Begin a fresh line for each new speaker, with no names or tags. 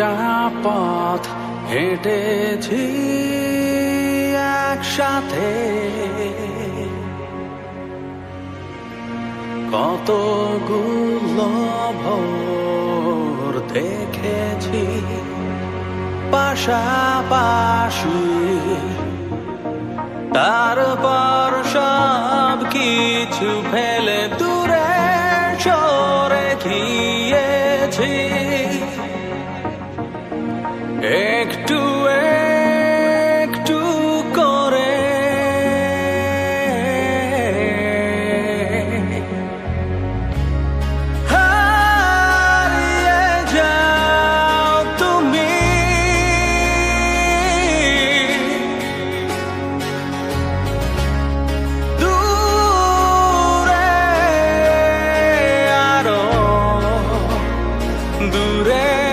অনেকটা পথ হেঁটেছি একসাথে। কতগুলো ভোর দেখেছি। পাশাপাশি তারপর সব কিছু ফেলে দূরে সরে গিয়েছি। একটু একটু করে। হারিয়ে যাও তুমি। দূরে আরও দূরে